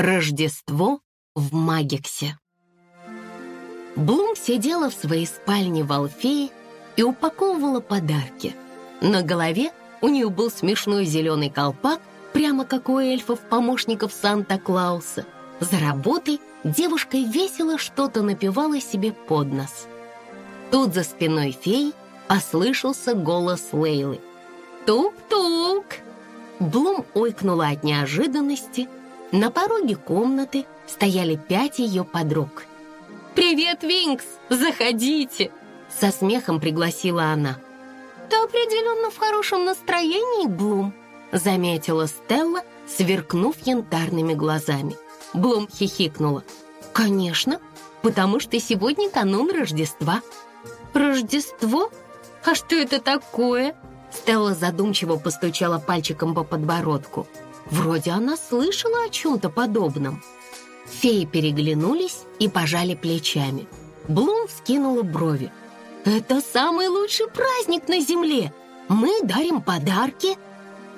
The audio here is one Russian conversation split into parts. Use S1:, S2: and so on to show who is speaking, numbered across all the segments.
S1: Рождество в Магиксе. Блум сидела в своей спальне в Алфее и упаковывала подарки. На голове у нее был смешной зеленый колпак, прямо как у эльфов-помощников Санта-Клауса. За работой девушка весело что-то напевала себе под нос. Тут за спиной феи послышался голос Лейлы. «Тук-тук!» Блум ойкнула от неожиданности – на пороге комнаты стояли пять ее подруг. «Привет, Винкс! Заходите!» Со смехом пригласила она. «Ты определенно в хорошем настроении, Блум», заметила Стелла, сверкнув янтарными глазами. Блум хихикнула. «Конечно, потому что сегодня канун Рождества». «Рождество? А что это такое?» Стелла задумчиво постучала пальчиком по подбородку. Вроде она слышала о чем-то подобном. Феи переглянулись и пожали плечами. Блум вскинула брови. «Это самый лучший праздник на Земле! Мы дарим подарки!»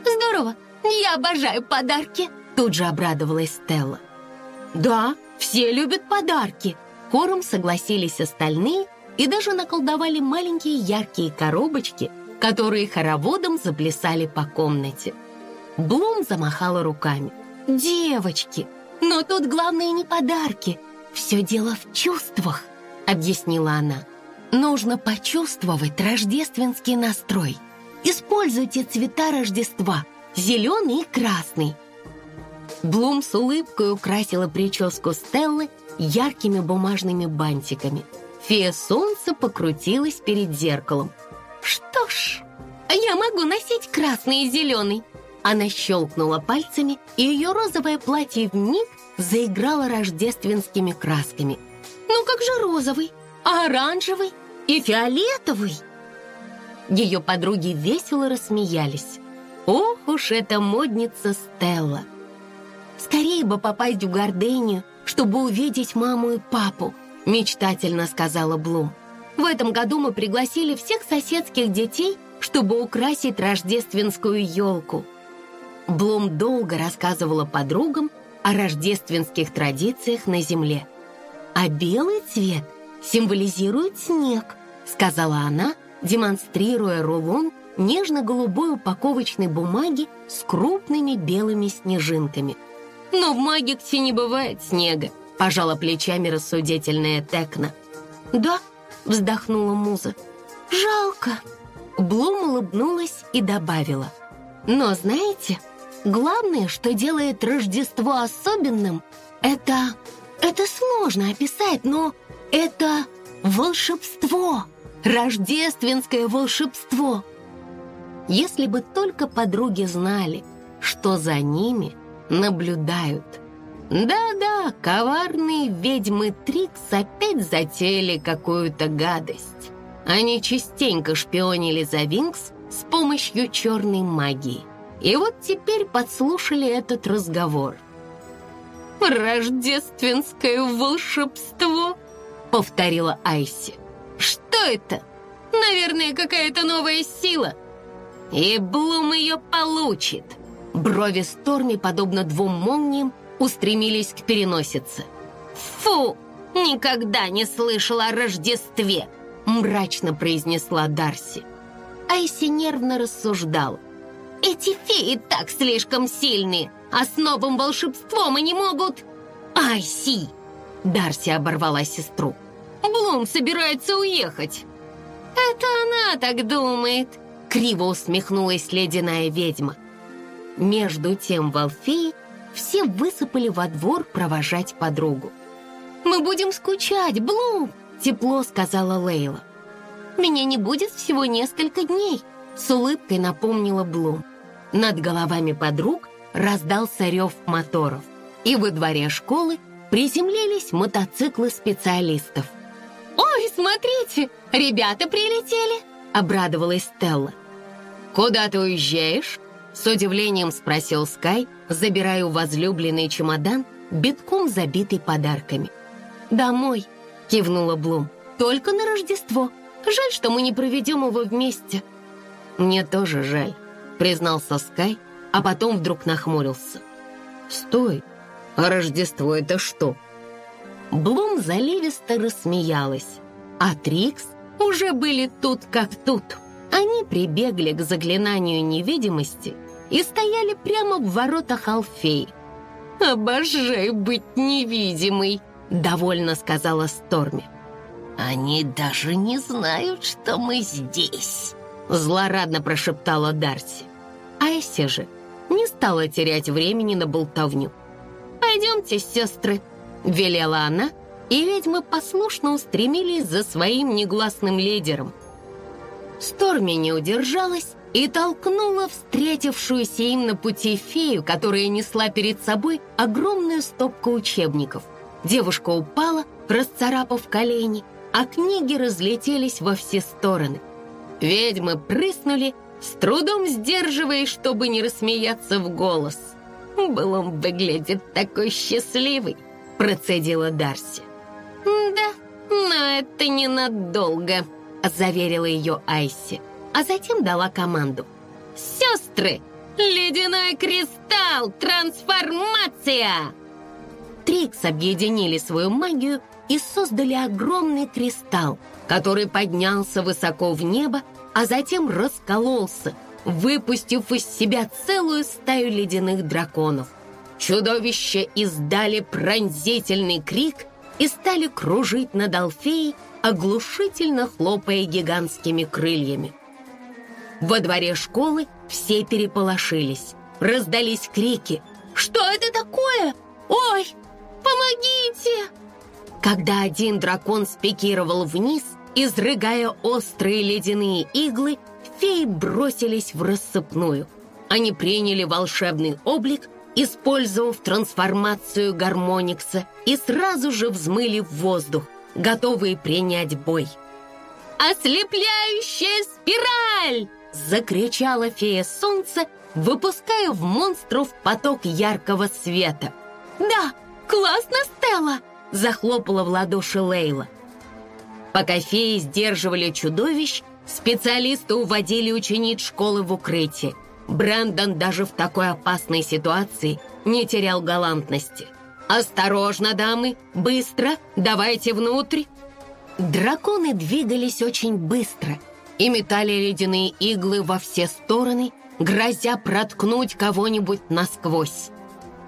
S1: «Здорово! Я обожаю подарки!» Тут же обрадовалась Стелла. «Да, все любят подарки!» Хором согласились остальные и даже наколдовали маленькие яркие коробочки, которые хороводом заплясали по комнате. Блум замахала руками. «Девочки, но тут главное не подарки. Все дело в чувствах», — объяснила она. «Нужно почувствовать рождественский настрой. Используйте цвета Рождества — зеленый и красный». Блум с улыбкой украсила прическу Стеллы яркими бумажными бантиками. Фея солнца покрутилась перед зеркалом. «Что ж, я могу носить красный и зеленый», она щелкнула пальцами, и ее розовое платье вмиг заиграло рождественскими красками. «Ну как же розовый, а оранжевый и фиолетовый?» Ее подруги весело рассмеялись. «Ох уж эта модница Стелла!» «Скорее бы попасть в Гордению, чтобы увидеть маму и папу», мечтательно сказала Блум. «В этом году мы пригласили всех соседских детей, чтобы украсить рождественскую елку». Блум долго рассказывала подругам о рождественских традициях на Земле. «А белый цвет символизирует снег», сказала она, демонстрируя рулон нежно-голубой упаковочной бумаги с крупными белыми снежинками. «Но в Магиксе не бывает снега», пожала плечами рассудительная Текна. «Да», вздохнула Муза, «жалко». Блум улыбнулась и добавила. «Но знаете, Главное, что делает Рождество особенным, это... Это сложно описать, но это волшебство, рождественское волшебство. Если бы только подруги знали, что за ними наблюдают. Да-да, коварные ведьмы Трикс опять затеяли какую-то гадость. Они частенько шпионили за Винкс с помощью черной магии. И вот теперь подслушали этот разговор. «Рождественское волшебство», — повторила Айси. «Что это? Наверное, какая-то новая сила. И Блум ее получит». Брови Сторми, подобно двум молниям, устремились к переносице. «Фу! Никогда не слышала о Рождестве!» мрачно произнесла Дарси. Айси нервно рассуждала. Эти феи так слишком сильные, а с новым волшебством они могут... Айси! Дарси оборвала сестру. Блум собирается уехать. Это она так думает. Криво усмехнулась ледяная ведьма. Между тем в Алфее все высыпали во двор провожать подругу. «Мы будем скучать, Блум!» — тепло сказала Лейла. «Меня не будет всего несколько дней», — с улыбкой напомнила Блум. Над головами подруг раздался рев моторов, и во дворе школы приземлились мотоциклы специалистов. «Ой, смотрите, ребята прилетели!» — обрадовалась Стелла. «Куда ты уезжаешь?» — с удивлением спросил Скай, забирая у возлюбленный чемодан, битком забитый подарками. «Домой!» — кивнула Блум. «Только на Рождество. Жаль, что мы не проведем его вместе». «Мне тоже жаль», признался Скай, а потом вдруг нахмурился. «Стой, А Рождество это что? Блум заливисто рассмеялась, а Трикс уже были тут как тут. Они прибегли к заклинанию невидимости и стояли прямо в воротах Алфеи. «Обожаю быть невидимой», — довольно сказала Сторми. «Они даже не знают, что мы здесь», — злорадно прошептала Дарси. Айся же не стала терять времени на болтовню. «Пойдемте, сестры», — велела она, и ведьмы послушно устремились за своим негласным лидером. Сторми не удержалась и толкнула встретившуюся им на пути фею, которая несла перед собой огромную стопку учебников. Девушка упала, расцарапав колени, а книги разлетелись во все стороны. Ведьмы прыснули, с трудом сдерживаясь, чтобы не рассмеяться в голос. «Блум выглядит такой счастливый», — процедила Дарси. «Да, но это ненадолго», — заверила ее Айси, а затем дала команду. «Сестры, ледяной кристалл, трансформация!» Трикс объединили свою магию и создали огромный кристалл, который поднялся высоко в небо, а затем раскололся, выпустив из себя целую стаю ледяных драконов. Чудовища издали пронзительный крик и стали кружить над Алфеей, оглушительно хлопая гигантскими крыльями. Во дворе школы все переполошились. Раздались крики. «Что это такое? Ой, помогите!» Когда один дракон спикировал вниз, изрыгая острые ледяные иглы, феи бросились в рассыпную. Они приняли волшебный облик, использовав трансформацию гармоникса, и сразу же взмыли в воздух, готовые принять бой. «Ослепляющая спираль!» — закричала фея солнца, выпуская в монстров поток яркого света. «Да, классно, Стелла!» — захлопала в ладоши Лейла. Пока феи сдерживали чудовищ, специалисты уводили учениц школы в укрытие. Брэндон даже в такой опасной ситуации не терял галантности. «Осторожно, дамы! Быстро! Давайте внутрь!» Драконы двигались очень быстро и метали ледяные иглы во все стороны, грозя проткнуть кого-нибудь насквозь.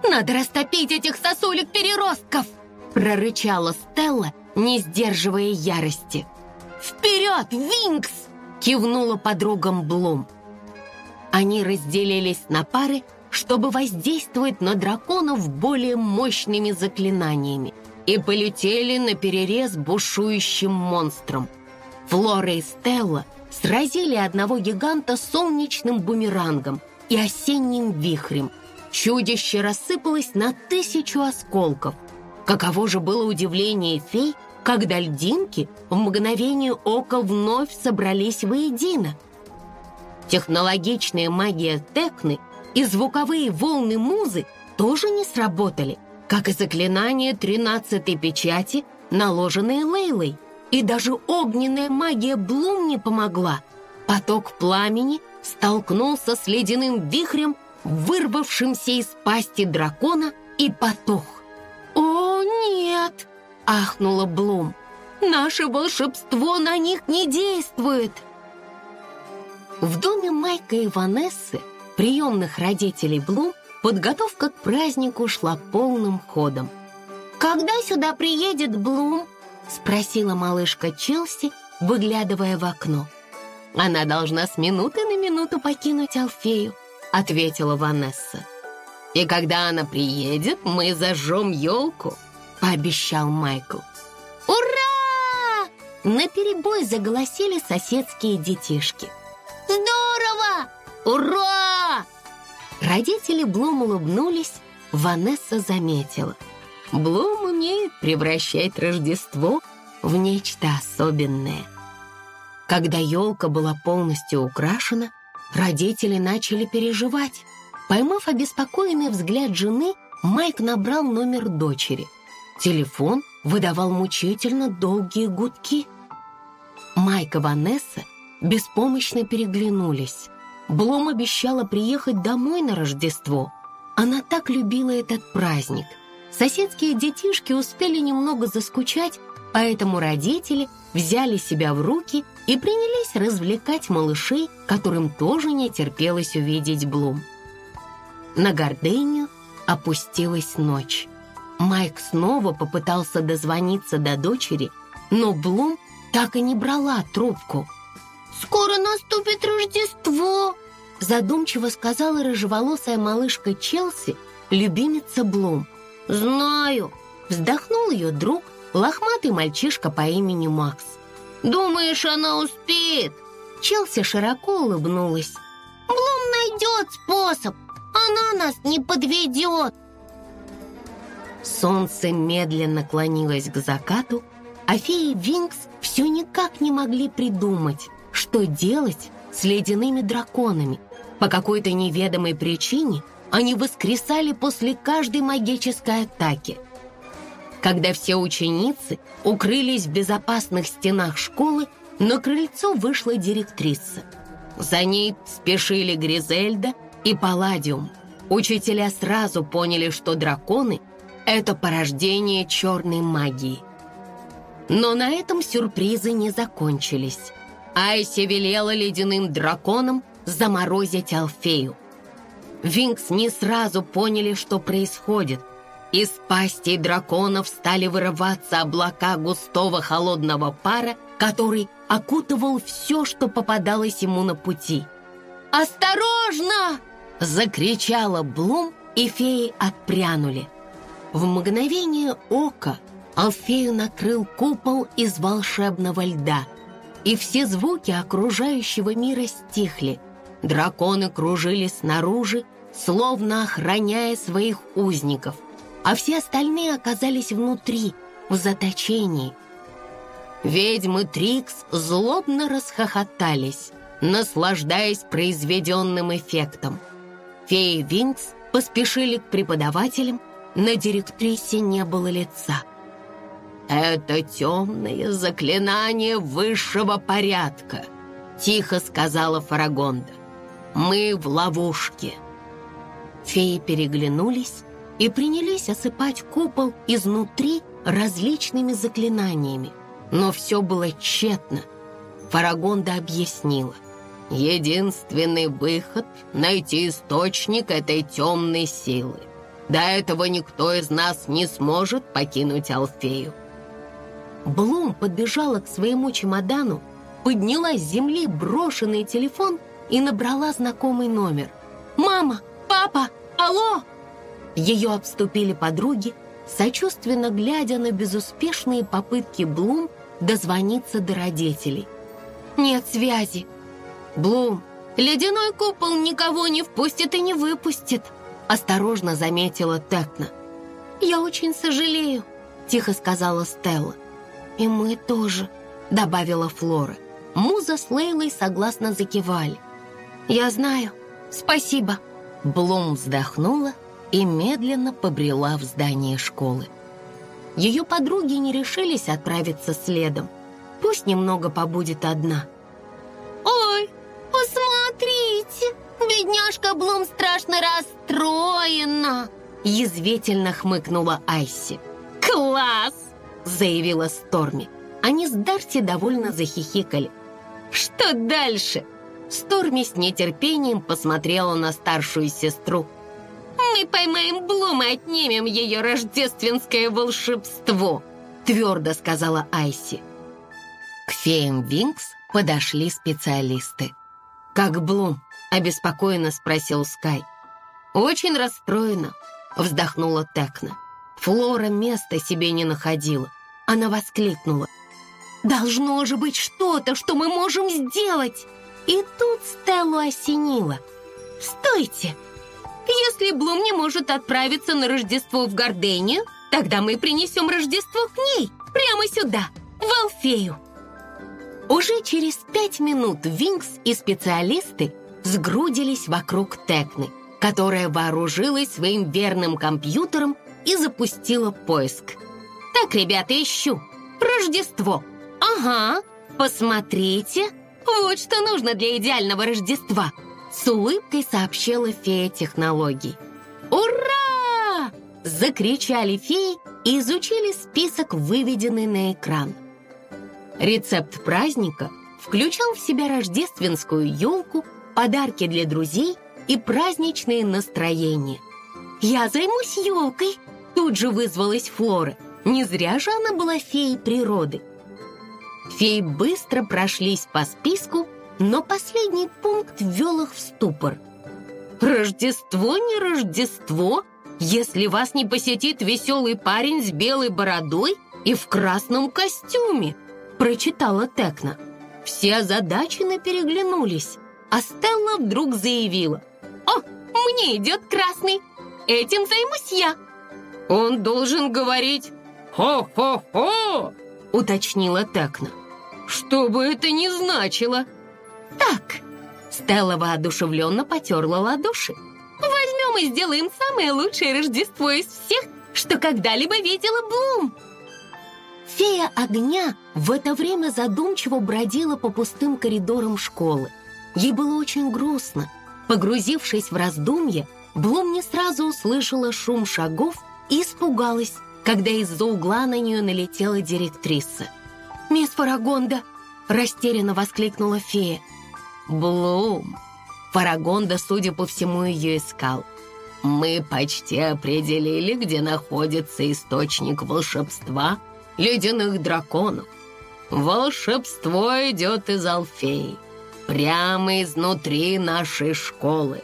S1: «Надо растопить этих сосулек-переростков!» прорычала Стелла, не сдерживая ярости. «Вперед, Винкс!» кивнула подругам Блум. Они разделились на пары, чтобы воздействовать на драконов более мощными заклинаниями и полетели на перерез бушующим монстрам. Флора и Стелла сразили одного гиганта солнечным бумерангом и осенним вихрем. Чудище рассыпалось на тысячу осколков. Каково же было удивление фей, когда льдинки в мгновение ока вновь собрались воедино. Технологичная магия Текны и звуковые волны музы тоже не сработали, как и заклинание тринадцатой печати, наложенные Лейлой. И даже огненная магия Блум не помогла. Поток пламени столкнулся с ледяным вихрем, вырвавшимся из пасти дракона, и потух. Ахнула Блум. «Наше волшебство на них не действует!» В доме Майка и Ванессы, приемных родителей Блум, подготовка к празднику шла полным ходом. «Когда сюда приедет Блум?» — спросила малышка Челси, выглядывая в окно. «Она должна с минуты на минуту покинуть Алфею», — ответила Ванесса. «И когда она приедет, мы зажжем елку», — пообещал Майкл. «Ура!» — наперебой заголосили соседские детишки. «Здорово! Ура!» Родители Блум улыбнулись, Ванесса заметила. Блум умеет превращать Рождество в нечто особенное. Когда елка была полностью украшена, родители начали переживать. Поймав обеспокоенный взгляд жены, Майк набрал номер дочери. Телефон выдавал мучительно долгие гудки. Майк и Ванесса беспомощно переглянулись. Блом обещала приехать домой на Рождество. Она так любила этот праздник. Соседские детишки успели немного заскучать, поэтому родители взяли себя в руки и принялись развлекать малышей, которым тоже не терпелось увидеть Блум. На гордыню опустилась ночь. Майк снова попытался дозвониться до дочери, но Блум так и не брала трубку.
S2: «Скоро наступит Рождество!»
S1: задумчиво сказала рыжеволосая малышка Челси, любимица Блум.
S2: «Знаю!»
S1: вздохнул ее друг, лохматый мальчишка по имени Макс.
S2: «Думаешь, она успеет?»
S1: Челси широко улыбнулась.
S2: «Блум найдет способ! Она нас не подведет!»
S1: Солнце медленно клонилось к закату, а феи Винкс все никак не могли придумать, что делать с ледяными драконами. По какой-то неведомой причине они воскресали после каждой магической атаки. Когда все ученицы укрылись в безопасных стенах школы, на крыльцо вышла директриса. За ней спешили Гризельда и Палладиум. Учителя сразу поняли, что драконы — это порождение черной магии. Но на этом сюрпризы не закончились. Айси велела ледяным драконам заморозить Алфею. Винкс не сразу поняли, что происходит. Из пастей драконов стали вырываться облака густого холодного пара, который окутывал все, что попадалось ему на пути. «Осторожно!» — закричала Блум, и феи отпрянули. В мгновение ока Алфею накрыл купол из волшебного льда, и все звуки окружающего мира стихли. Драконы кружились снаружи, словно охраняя своих узников, а все остальные оказались внутри, в заточении. Ведьмы Трикс злобно расхохотались, наслаждаясь произведенным эффектом. Феи Винкс поспешили к преподавателям, на директрисе не было лица. «Это темное заклинание высшего порядка», — тихо сказала Фарагонда. «Мы в ловушке». Феи переглянулись и принялись осыпать купол изнутри различными заклинаниями. Но все было тщетно. Фарагонда объяснила. Единственный выход — найти источник этой темной силы. До этого никто из нас не сможет покинуть Алфею. Блум подбежала к своему чемодану, подняла с земли брошенный телефон и набрала знакомый номер. «Мама! Папа! Алло!» Ее обступили подруги, сочувственно глядя на безуспешные попытки Блум дозвониться до родителей. «Нет связи!» «Блум, ледяной купол никого не впустит и не выпустит!» Осторожно заметила Текна. «Я очень сожалею», — тихо сказала Стелла. «И мы тоже», — добавила Флора. Муза с Лейлой согласно закивали. «Я знаю. Спасибо». Блум вздохнула и медленно побрела в здание школы. Ее подруги не решились отправиться следом. Пусть немного побудет одна.
S2: Бедняжка Блум страшно расстроена!»
S1: Язвительно хмыкнула Айси.
S2: «Класс!»
S1: заявила Сторми. Они с Дарси довольно захихикали. «Что дальше?» Сторми с нетерпением посмотрела на старшую сестру.
S2: «Мы поймаем Блум и отнимем ее рождественское волшебство»,
S1: твердо сказала Айси. К феям Винкс подошли специалисты. «Как Блум?» — обеспокоенно спросил Скай. «Очень расстроена», — вздохнула Текна. Флора места себе не находила. Она воскликнула. «Должно же быть что-то, что мы можем сделать!» И тут Стеллу осенило. «Стойте! Если Блум не может отправиться на Рождество в Гордению, тогда мы принесем Рождество к ней, прямо сюда, в Алфею!» Уже через пять минут Винкс и специалисты сгрудились вокруг Текны, которая вооружилась своим верным компьютером и запустила поиск. «Так, ребята, ищу. Рождество. Ага, посмотрите. Вот что нужно для идеального Рождества», с улыбкой сообщила фея технологий. «Ура!» закричали феи и изучили список, выведенный на экран. Рецепт праздника включал в себя рождественскую елку, подарки для друзей и праздничные настроения. «Я займусь елкой!» Тут же вызвалась Флора. Не зря же она была феей природы. Феи быстро прошлись по списку, но последний пункт ввел их в ступор. «Рождество не Рождество, если вас не посетит веселый парень с белой бородой и в красном костюме», прочитала Текна. Все озадаченно переглянулись, а Стелла вдруг заявила. «О, мне идет красный! Этим займусь я!» «Он должен говорить «Хо-хо-хо!» — уточнила Текна. «Что бы это ни значило!»
S2: «Так!» — Стелла воодушевленно потерла ладоши. «Возьмем и сделаем самое лучшее Рождество из всех, что когда-либо видела Блум!»
S1: Фея огня в это время задумчиво бродила по пустым коридорам школы. Ей было очень грустно. Погрузившись в раздумье, Блум не сразу услышала шум шагов и испугалась, когда из-за угла на нее налетела директриса. «Мисс Фарагонда!» — растерянно воскликнула фея. «Блум!» Фарагонда, судя по всему, ее искал. «Мы почти определили, где находится источник волшебства ледяных драконов. Волшебство идет из Алфеи, прямо изнутри нашей школы».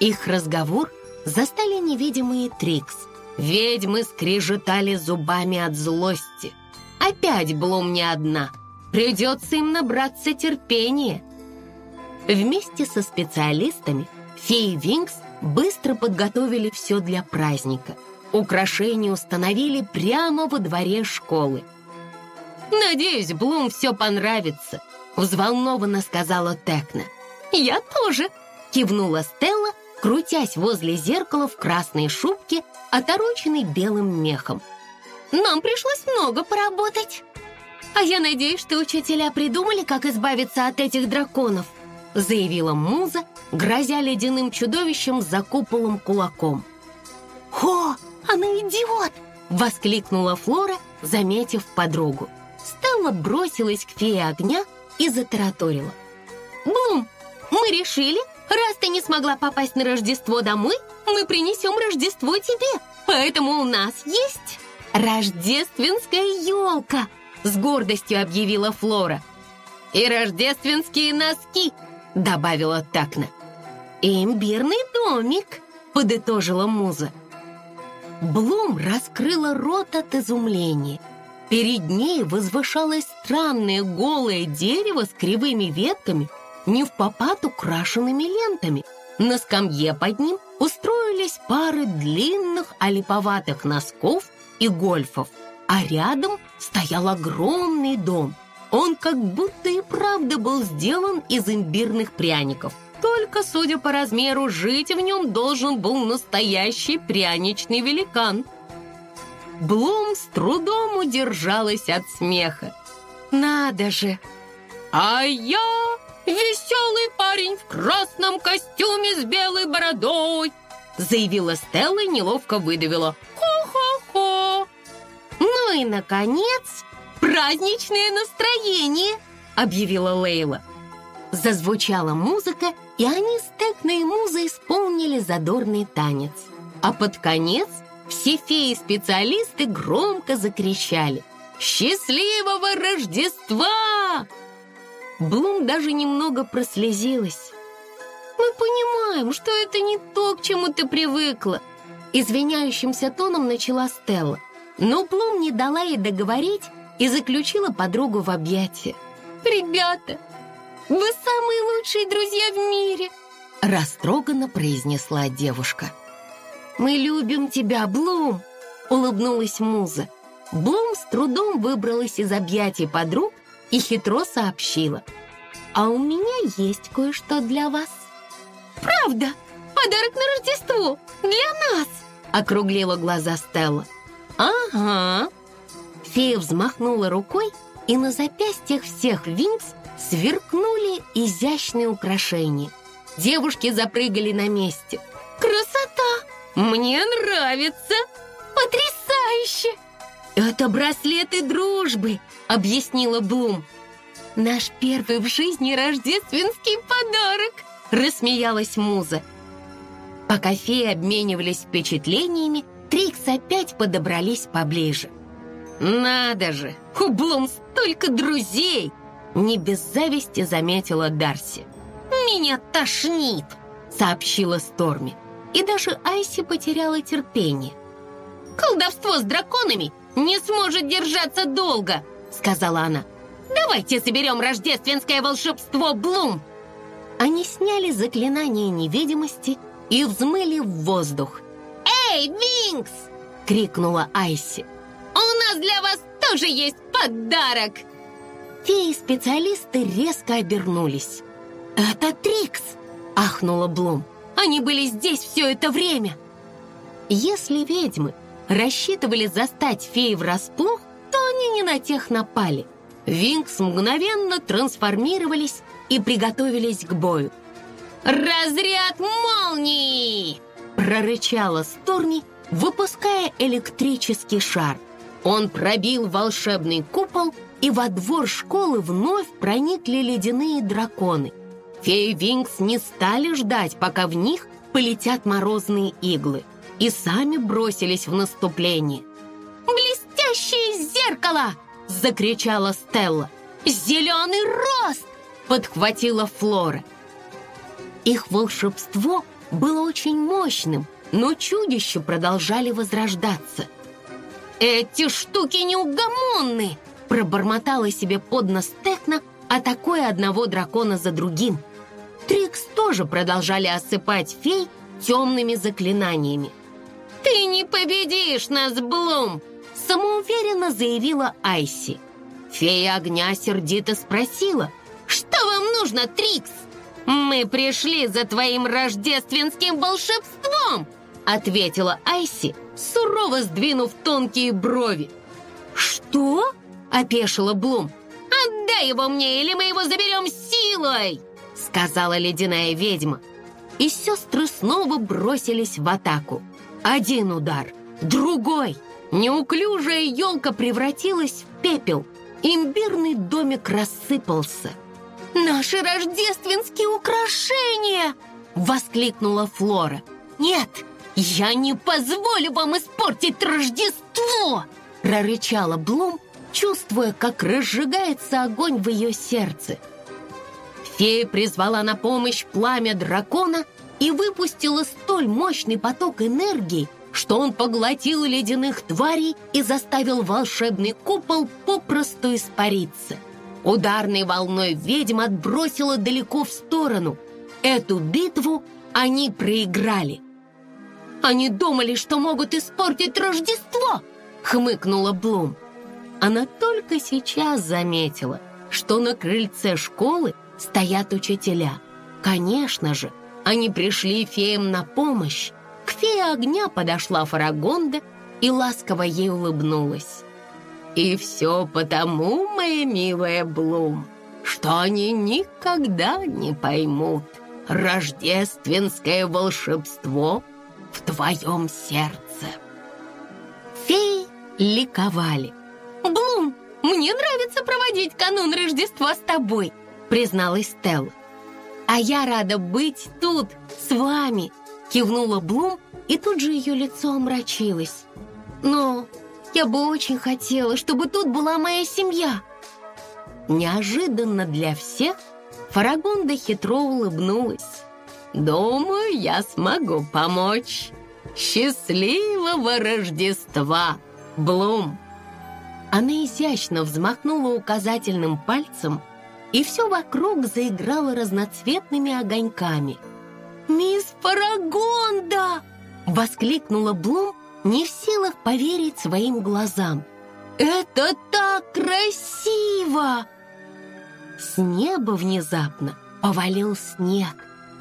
S1: Их разговор застали невидимые Трикс — Ведьмы скрежетали зубами от злости. Опять Блум не одна. Придется им набраться терпения. Вместе со специалистами феи Винкс быстро подготовили все для праздника. Украшения установили прямо во дворе школы. «Надеюсь, Блум все понравится», — взволнованно сказала Текна. «Я тоже», — кивнула Стелла, крутясь возле зеркала в красной шубке, отороченной белым мехом. «Нам пришлось много поработать. А я надеюсь, что учителя придумали, как избавиться от этих драконов», заявила Муза, грозя ледяным чудовищем за куполом кулаком. «О, она идиот!» — воскликнула Флора, заметив подругу. Стелла бросилась к фее огня и затараторила. «Блум, мы решили, Раз ты не смогла попасть на Рождество домой, мы принесем Рождество тебе. Поэтому у нас есть рождественская елка, с гордостью объявила Флора. И рождественские носки, добавила Такна. И имбирный домик, подытожила Муза. Блум раскрыла рот от изумления. Перед ней возвышалось странное голое дерево с кривыми ветками – не в попад украшенными лентами. На скамье под ним устроились пары длинных олиповатых носков и гольфов, а рядом стоял огромный дом. Он как будто и правда был сделан из имбирных пряников. Только, судя по размеру, жить в нем должен был настоящий пряничный великан. Блум с трудом удержалась от смеха. «Надо же!» «А я «Веселый парень в красном костюме с белой бородой!» Заявила Стелла и неловко выдавила «Хо-хо-хо!» «Ну и, наконец, праздничное настроение!» Объявила Лейла. Зазвучала музыка, и они с Текной и Музой исполнили задорный танец. А под конец все феи-специалисты громко закричали «Счастливого Рождества!» Блум даже немного прослезилась. «Мы понимаем, что это не то, к чему ты привыкла», извиняющимся тоном начала Стелла. Но Блум не дала ей договорить и заключила подругу в объятия. «Ребята, вы самые лучшие друзья в мире!» Растроганно произнесла девушка. «Мы любим тебя, Блум!» улыбнулась Муза. Блум с трудом выбралась из объятий подруг и хитро сообщила. «А у меня есть кое-что для вас». «Правда? Подарок на Рождество! Для нас!» округлила глаза Стелла. «Ага». Фея взмахнула рукой, и на запястьях всех Винкс сверкнули изящные украшения. Девушки запрыгали на месте.
S2: Мне нравится! Потрясающе! Это браслеты дружбы, объяснила Блум. Наш первый в жизни рождественский подарок, рассмеялась Муза. Пока феи обменивались впечатлениями, Трикс опять подобрались поближе. «Надо же, у Блум столько друзей!» Не без зависти заметила Дарси. «Меня тошнит!» сообщила Сторми. И даже Айси потеряла терпение. «Колдовство с драконами не сможет держаться долго!» сказала она. «Давайте соберем рождественское волшебство Блум!» Они сняли заклинание невидимости и взмыли в воздух. «Эй, Винкс!» — крикнула Айси. «У нас для вас тоже есть подарок!» Феи-специалисты резко обернулись. «Это Трикс!» — ахнула Блум. «Они были здесь все это время!» Если ведьмы рассчитывали застать феи врасплох, то они не на тех напали. Винкс мгновенно трансформировались и приготовились к бою. «Разряд молнии!» — прорычала Сторми, выпуская электрический шар. Он пробил волшебный купол, и во двор школы вновь проникли ледяные драконы. Феи Винкс не стали ждать, пока в них полетят морозные иглы, и сами бросились в наступление. «Блестящее зеркало!» — закричала Стелла. «Зеленый рост!» — подхватила Флора. Их волшебство было очень мощным, но чудища продолжали возрождаться. «Эти штуки неугомонны!» пробормотала себе под нос Текна, атакуя одного дракона за другим. Трикс тоже продолжали осыпать фей темными заклинаниями. «Ты не победишь нас, Блум!» самоуверенно заявила Айси. Фея огня сердито спросила, «Что вам нужно, Трикс?» «Мы пришли за твоим рождественским волшебством!» ответила Айси, сурово сдвинув тонкие брови. «Что?» — опешила Блум. «Отдай его мне, или мы его заберем силой!» — сказала ледяная ведьма. И сестры снова бросились в атаку. Один удар, другой. Неуклюжая елка превратилась в пепел. Имбирный домик рассыпался. «Наши рождественские украшения!» — воскликнула Флора. «Нет, я не позволю вам испортить Рождество!» — прорычала Блум, чувствуя, как разжигается огонь в ее сердце. Фея призвала на помощь пламя дракона и выпустила столь мощный поток энергии, что он поглотил ледяных тварей и заставил волшебный купол попросту испариться. Ударной волной ведьм отбросила далеко в сторону. Эту битву они проиграли. «Они думали, что могут испортить Рождество!» — хмыкнула Блум. Она только сейчас заметила, что на крыльце школы стоят учителя. Конечно же, они пришли феям на помощь. К фее огня подошла Фарагонда и ласково ей улыбнулась. «И все потому, моя милая Блум, что они никогда не поймут рождественское волшебство в твоем сердце». Феи ликовали. «Блум, мне нравится проводить канун Рождества с тобой», призналась Стелла. «А я рада быть тут, с вами!» Кивнула Блум, и тут же ее лицо омрачилось. «Но я бы очень хотела, чтобы тут была моя семья!» Неожиданно для всех Фарагонда хитро улыбнулась. «Думаю, я смогу помочь. Счастливого Рождества, Блум!» Она изящно взмахнула указательным пальцем, и все вокруг заиграло разноцветными огоньками. «Мисс Парагонда!» — воскликнула Блум, не в силах поверить своим глазам. «Это так красиво!» С неба внезапно повалил снег,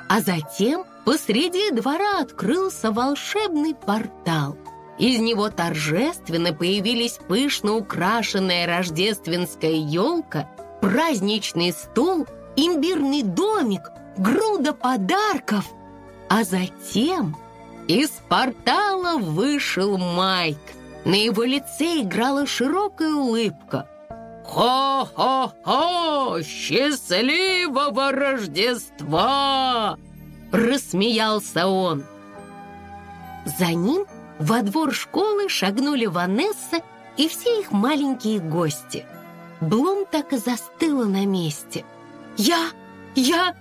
S2: а затем посреди двора открылся волшебный портал. Из него торжественно появились пышно украшенная рождественская елка праздничный стол, имбирный домик, груда подарков. А затем
S1: Из портала вышел Майк. На его лице играла широкая улыбка. «Хо-хо-хо! Счастливого Рождества!» Рассмеялся он. За ним во двор школы шагнули Ванесса и все их маленькие гости. Блум так и застыла на месте. «Я... я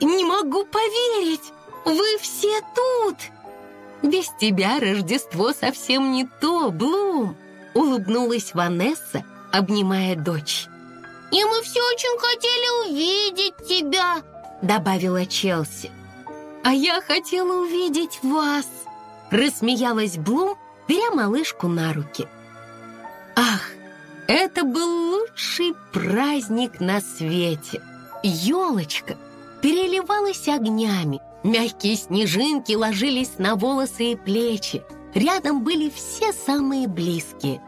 S1: не могу поверить! Вы все тут!» «Без тебя Рождество совсем не то, Блум!» Улыбнулась Ванесса, обнимая дочь.
S2: «И мы все очень хотели увидеть тебя!» Добавила Челси.
S1: «А я хотела увидеть вас!» Рассмеялась Блум, беря малышку на руки. Ах, это был лучший праздник на свете. Елочка переливалась огнями, мягкие снежинки ложились на волосы и плечи. Рядом были все самые близкие.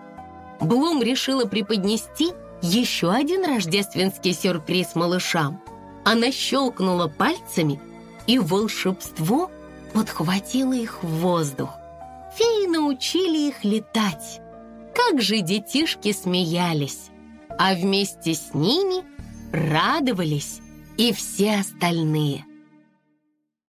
S1: Блум решила преподнести еще один рождественский сюрприз малышам. Она щелкнула пальцами, и волшебство подхватило их в воздух. Феи научили их летать. Как же детишки смеялись, а вместе с ними радовались и все остальные.